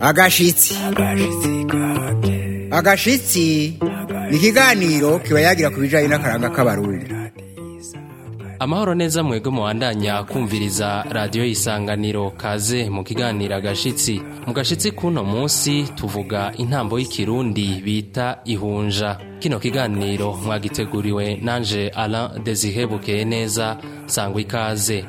agashitsi agashitsi ni ikiganiro kiba yagira ku bijanye n'akaranga k'abarurira amahoro neza mwebwe mubandanya kumviriza radiyo isanganiro kaze mu kiganiro agashitsi mu gashitsi k'uno munsi tuvuga intambo y'ikirundi bita ihunja kino kiganiro mwagiteguriwe nanje Alain Desire bukeye neza sangwa ikaze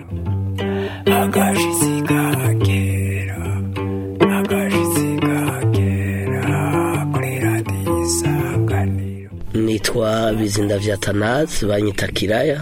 nitwa bizinda vya tanazi banyita kiraya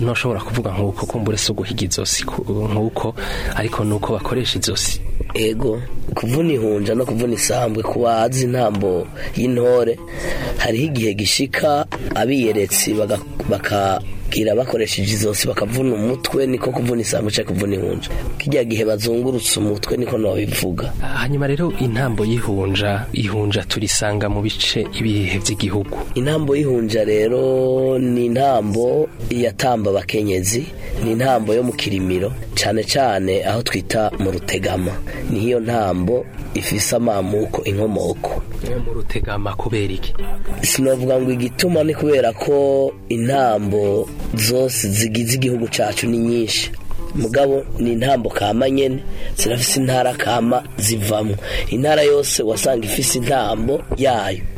ntushobora kuvuga nk'uko kumbure si uguhiga izosi nk'uko ariko ni uko bakoresha izosi ego kuvuna ihunja no kuvuna isambwe ku bazi intambo y'intore hariho igihe gishika abiyeretse baka bakoresheje izosi bakavuna umutwe niko kuvuna isambu cyangwa kuvuna inkunja kijya gihe bazungurutse umutwe niko nabivuga ah, hanyuma rero intambo y'ihunja ihunja turisanga mu bice ibihe by'igihugu intambo y'ihunja rero ni intambo yatamba abakenyezi ni intambo yo mu kirimiro cyane cyane aho twita mu rutegama niyo ntambo ifise amamuko inkomoko murutegama kubera iki sinavuga ngo igituma ni kubera ko intambo zose zigize igihugu cyacu ni nyinshi mugabo ni intambo kama nyene zirafise intara kama zivamo intara yose wasanga ifise intambo yayo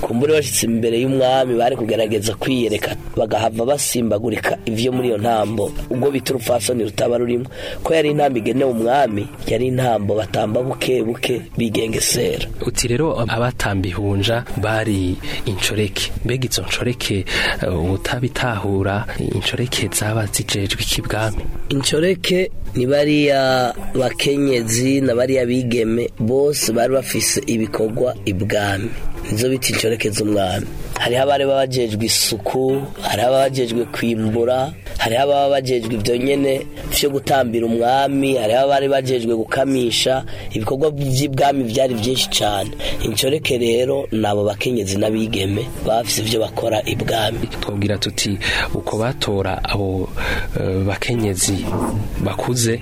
kumbura bashyitse imbere y'umwami bari kugerageza kwiyereka bagahava basimbagurika ibyo muri iyo ntambo ubwo bita urupfasoni rutaba rurimo ko yari intambi igenewe umwami yari intambo batamba buke buke bigengesera uti rero abatambihunja bari incoreke mbega izo ncoreke uh, utabitahura incoreke zaba zijejwe ikibwami incoreke ni bariya bakenyezi na bariya bigeme bose bari bafise ibikorwa ibwami nizo bita incoreke z'umwami hari abari babajejwe isuku hari ababajejwe kwimbura hariho ababa bagejwe ibyo nyine byo gutambira umwami hari hariho bari bajejwe gukamisha ibikorwa by'ibwami byari byinshi cyane incoreke rero ni abo bakenyezi n'abigeme bafite ibyo bakora ibwami twabwira tuti uko batora abo eh, bakenyezi bakuze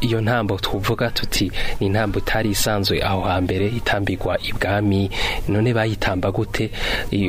iyo ntambo tuvuga tuti ni intambo itari isanzwe aho hambere itambikwa ibwami none bayitamba gute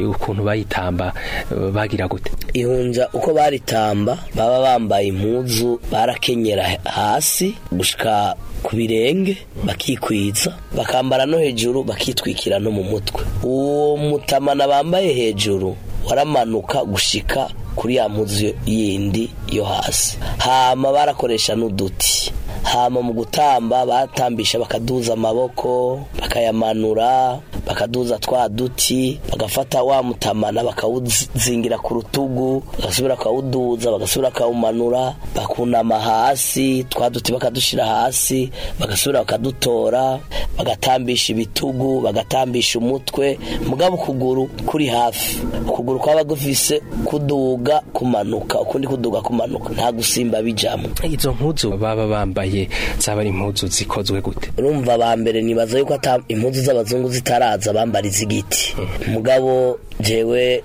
ukuntu bayitamba eh, bagira gute ihunza uko baritamba baba bambaye impuzu barakenyera hasi gushika ku birenge bakikwiza bakambara no hejuru bakitwikira no mu mutwe uwo mutamana bambaye hejuru waramanuka gushika kuri ya muzu yindi yo hasi hama barakoresha n'uduti hama mu gutamba batambisha bakaduza amaboko bakayamanura bakaduza twa duti bagafata wa mutamana bakawuzingira ku rutugu bagasubira akawuduza bagasubira akawumanura bakunama hasi twa duti bakadushyira hasi bagasubira bakadutora bagatambisha ibitugu bagatambisha umutwe mugabo ukuguru kuri hafi ukuguru kwaba gufise kuduga kumanuka ukundi kuduga kumanuka nta gusimba bijamo izo mpuzu baba bambaye bambaye zaba ari impuzu zikozwe gute urumva ba mbere nibaza yuko impuzu z'abazungu zitaraza bambara iz'igiti mugabo jewe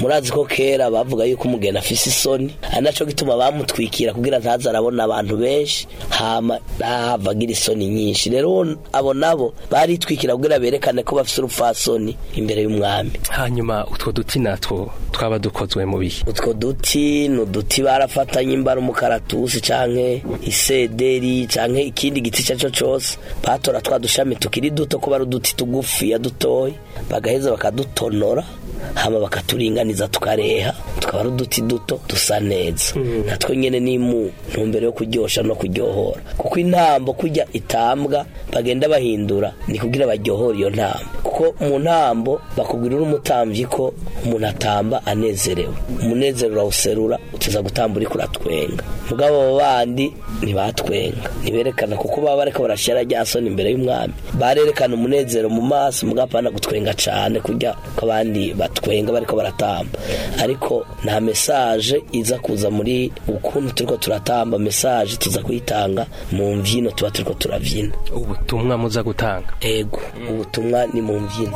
murazi ko kera bavuga yuko umugeni afise isoni ari nacyo gituma bamutwikira kugira ntaze arabona abantu benshi hama ntahava agira isoni nyinshi rero abo nabo baritwikira kugira berekane ko bafise urupfasoni imbere y'umwami hanyuma utwo duti natwo twaba dukozwe mu bihe utwo duti ni uduti barafatanye imbara umukaratusi canke isederi canke ikindi giti cyaco cose batora twa dushami tukiri duto kuba ari uduti tugufi ya dutoyi bagaheza bakadutonora hama bakaturinga tukaringaniza tukareha tukaba ari uduti duto dusa neza mm. natwe nyine ni mu ntumbero yo kuryoshya no kuryohora kuko intambo kujya itambwa bagenda bahindura ni kugira baryohore iyo ntambo kuko mu ntambo bakubwira umutambyi ko umuntu atamba anezerewe umunezero urawuserura utuza gutamba uri kuratwenga mugabo abo bandi ntibatwenga ntiberekana kuko baba bareka barashyira rya soni imbere y'umwami barerekana umunezero mu maso mugapana gutwenga cyane kujya ko abandi batwenga bariko barataha turatamba ariko nta mesaje iza kuza muri ukuntu turiko turatamba mesaje tuza kuyitanga mu mbyino tuba turiko turavyina ubutumwa muza gutanga ego ubutumwa ni mu mbyino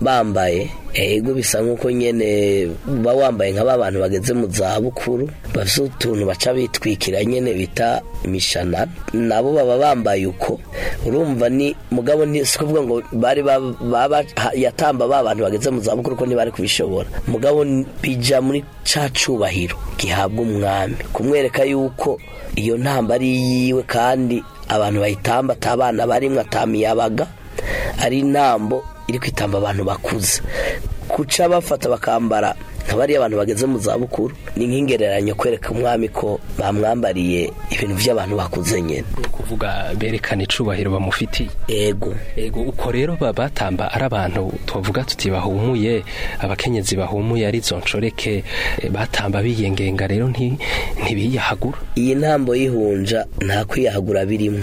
bambaye ego bisa nk'uko nyine uba wambaye nk'aba bantu bageze mu zabukuru bafite utuntu baca bitwikira nyine bita imishana nabo baba bambaye uko urumva ni mugabo ni si ukuvuga ngo bari baba yatamba ba bantu bageze mu zabukuru ko ntibari kubishobora mugabo bija muri ca cyubahiro gihabwa umwami kumwereka yuko iyo ntamba ari iyiwe kandi abantu bayitamba atabana barimo atamiyabaga ari intambo iri kwitamba abantu bakuze guca bafata bakambara akaba ariyo abantu bageze mu zabukuru ni nk'ingereranya kwereka umwami ko bamwambariye ibintu by'abantu bakuze nyine ni ukuvuga berekana icubahiro bamufitiye yego yego uko rero batamba ari abantu twavuga tuti bahumuye abakenyezi bahumuye ari nshoreke eh, batamba biyengenga rero ntibiyahagura iyi ntambo y'ihunja nta kwiyahagura birimo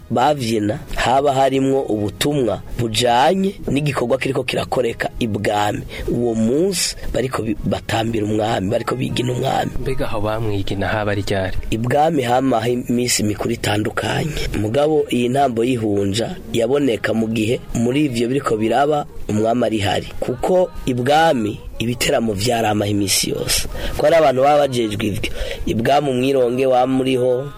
bavyina. haba harimo ubutumwa bujanye n'igikorwa kiriko kirakoreka ibwami uwo munsi bariko batambira umwami bariko bigina umwami mbega aho bamwigina haba ari ryari ibwami hamaho iminsi mikuru itandukanye mugabo iyi ntambo y'ihunja yaboneka mu gihe muri ivyo biriko biraba umwami ari hari kuko ibwami ibiteramo byaramaho iminsi yose ko ari abantu baba bajejwe ibyo ibwami umwironge wamuriho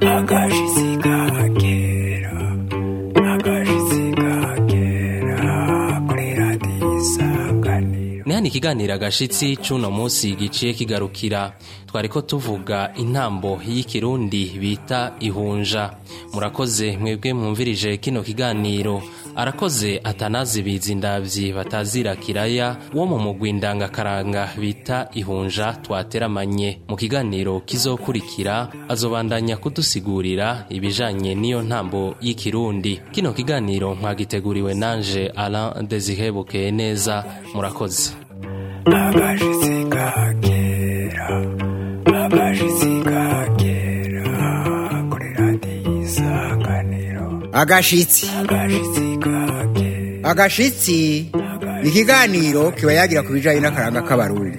akajisi kahakera akajisi ni ikiganiro agashitsi cy'uno munsi giciye kigarukira twari tuvuga intambo y'ikirundi bita ihunja murakoze mwebwe mwumvirije kino kiganiro arakoze atanazibizi indabyi batazira kiraya wo mu mugwi ndangakaranga bita ihunja twateramanye mu kiganiro kizokurikira azobandanya kudusigurira ibijanye n'iyo ntambo y'ikirundi kino kiganiro mwagiteguriwe nanje Alain Desire Bukeyeneza murakoze agashitsi agashitsi ni ikiganiro kiba yagira ku bijanye n'akaranga k'abarundi